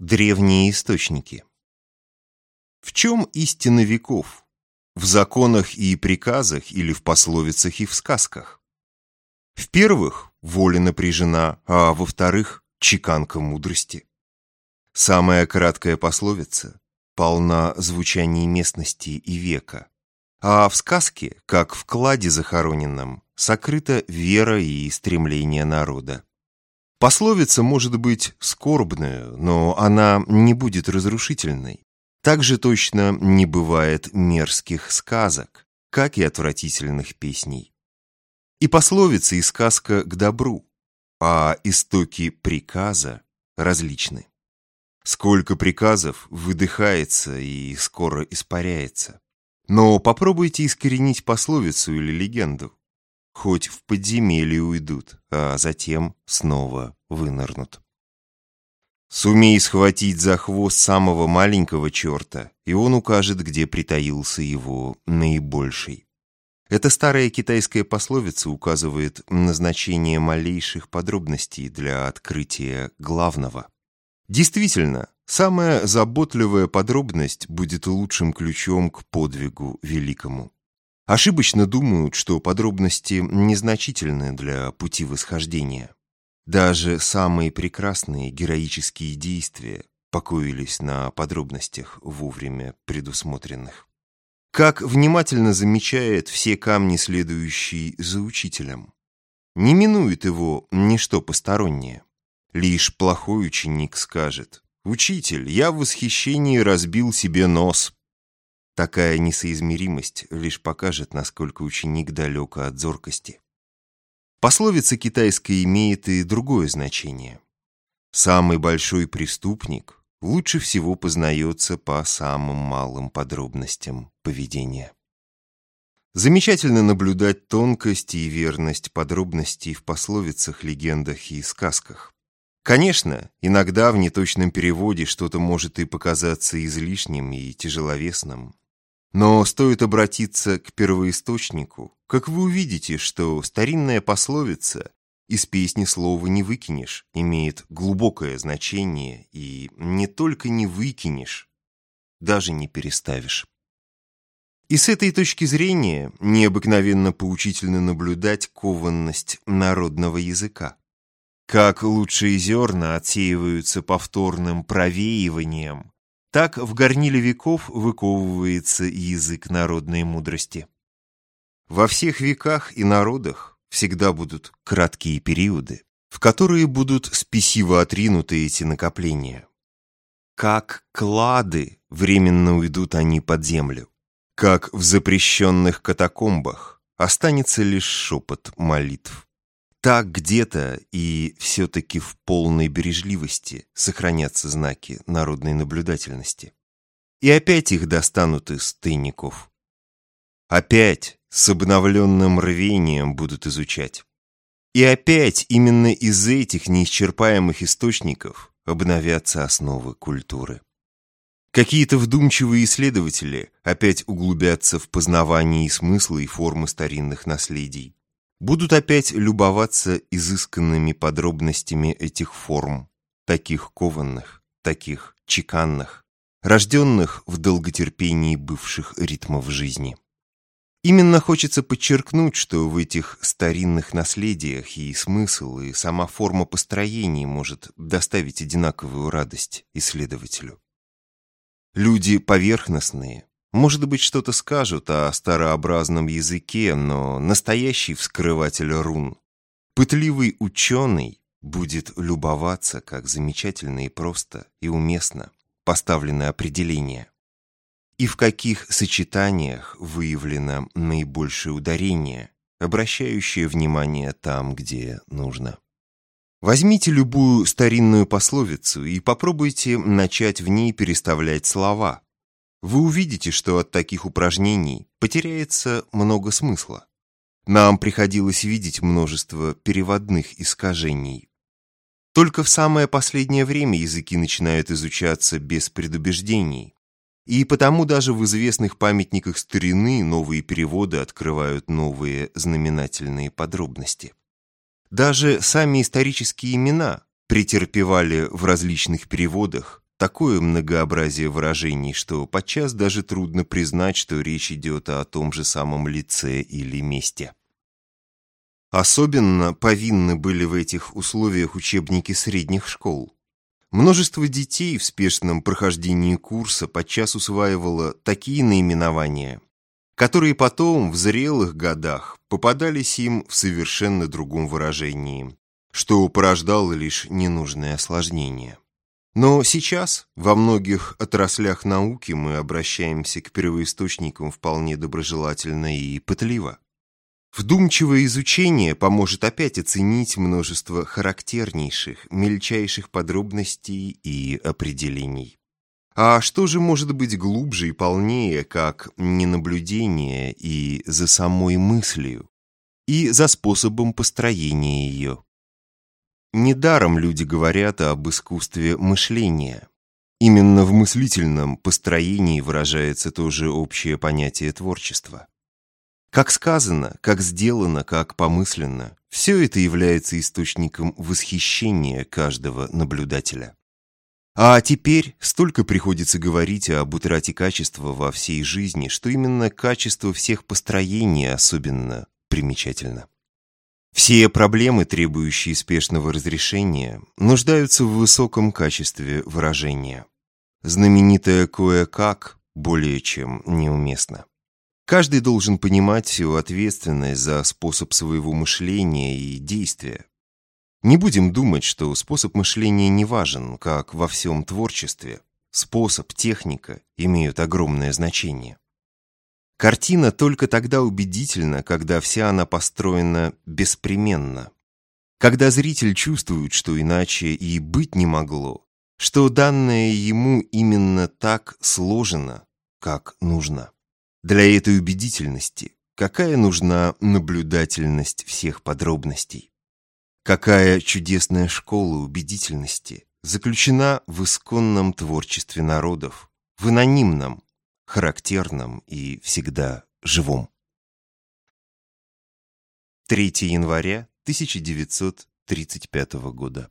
Древние источники. В чем истина веков? В законах и приказах или в пословицах и в сказках? В первых воля напряжена, а во-вторых чеканка мудрости. Самая краткая пословица полна звучаний местности и века, а в сказке, как в кладе захороненном, сокрыта вера и стремление народа. Пословица может быть скорбная, но она не будет разрушительной. Так же точно не бывает мерзких сказок, как и отвратительных песней. И пословица, и сказка к добру, а истоки приказа различны. Сколько приказов выдыхается и скоро испаряется. Но попробуйте искоренить пословицу или легенду хоть в подземелье уйдут, а затем снова вынырнут. Сумей схватить за хвост самого маленького черта, и он укажет, где притаился его наибольший. Эта старая китайская пословица указывает на значение малейших подробностей для открытия главного. Действительно, самая заботливая подробность будет лучшим ключом к подвигу великому. Ошибочно думают, что подробности незначительны для пути восхождения. Даже самые прекрасные героические действия покоились на подробностях вовремя предусмотренных. Как внимательно замечает все камни, следующий за учителем. Не минует его ничто постороннее. Лишь плохой ученик скажет «Учитель, я в восхищении разбил себе нос, Такая несоизмеримость лишь покажет, насколько ученик далек от зоркости. Пословица китайская имеет и другое значение. Самый большой преступник лучше всего познается по самым малым подробностям поведения. Замечательно наблюдать тонкость и верность подробностей в пословицах, легендах и сказках. Конечно, иногда в неточном переводе что-то может и показаться излишним и тяжеловесным, но стоит обратиться к первоисточнику, как вы увидите, что старинная пословица «из песни слова не выкинешь» имеет глубокое значение и не только не выкинешь, даже не переставишь. И с этой точки зрения необыкновенно поучительно наблюдать кованность народного языка. Как лучшие зерна отсеиваются повторным провеиванием, так в горниле веков выковывается язык народной мудрости. Во всех веках и народах всегда будут краткие периоды, в которые будут спесиво отринуты эти накопления. Как клады временно уйдут они под землю, как в запрещенных катакомбах останется лишь шепот молитв. Так где-то и все-таки в полной бережливости сохранятся знаки народной наблюдательности. И опять их достанут из тайников. Опять с обновленным рвением будут изучать. И опять именно из этих неисчерпаемых источников обновятся основы культуры. Какие-то вдумчивые исследователи опять углубятся в познавание и смысла и формы старинных наследий будут опять любоваться изысканными подробностями этих форм, таких кованных, таких чеканных, рожденных в долготерпении бывших ритмов жизни. Именно хочется подчеркнуть, что в этих старинных наследиях и смысл, и сама форма построения может доставить одинаковую радость исследователю. Люди поверхностные, может быть, что-то скажут о старообразном языке, но настоящий вскрыватель рун, пытливый ученый, будет любоваться, как замечательно и просто и уместно поставлены определения. И в каких сочетаниях выявлено наибольшее ударение, обращающее внимание там, где нужно. Возьмите любую старинную пословицу и попробуйте начать в ней переставлять слова – вы увидите, что от таких упражнений потеряется много смысла. Нам приходилось видеть множество переводных искажений. Только в самое последнее время языки начинают изучаться без предубеждений, и потому даже в известных памятниках старины новые переводы открывают новые знаменательные подробности. Даже сами исторические имена претерпевали в различных переводах такое многообразие выражений, что подчас даже трудно признать, что речь идет о том же самом лице или месте. Особенно повинны были в этих условиях учебники средних школ. Множество детей в спешном прохождении курса подчас усваивало такие наименования, которые потом в зрелых годах попадались им в совершенно другом выражении, что порождало лишь ненужное осложнение. Но сейчас во многих отраслях науки мы обращаемся к первоисточникам вполне доброжелательно и пытливо. Вдумчивое изучение поможет опять оценить множество характернейших, мельчайших подробностей и определений. А что же может быть глубже и полнее, как ненаблюдение и за самой мыслью, и за способом построения ее? Недаром люди говорят об искусстве мышления. Именно в мыслительном построении выражается тоже общее понятие творчества. Как сказано, как сделано, как помысленно, все это является источником восхищения каждого наблюдателя. А теперь столько приходится говорить об утрате качества во всей жизни, что именно качество всех построений особенно примечательно. Все проблемы, требующие спешного разрешения, нуждаются в высоком качестве выражения. Знаменитое «кое-как» более чем неуместно. Каждый должен понимать всю ответственность за способ своего мышления и действия, не будем думать, что способ мышления не важен, как во всем творчестве. Способ, техника имеют огромное значение. Картина только тогда убедительна, когда вся она построена беспременно. Когда зритель чувствует, что иначе и быть не могло, что данное ему именно так сложено, как нужно. Для этой убедительности какая нужна наблюдательность всех подробностей? Какая чудесная школа убедительности заключена в исконном творчестве народов, в анонимном, характерном и всегда живом. 3 января 1935 года.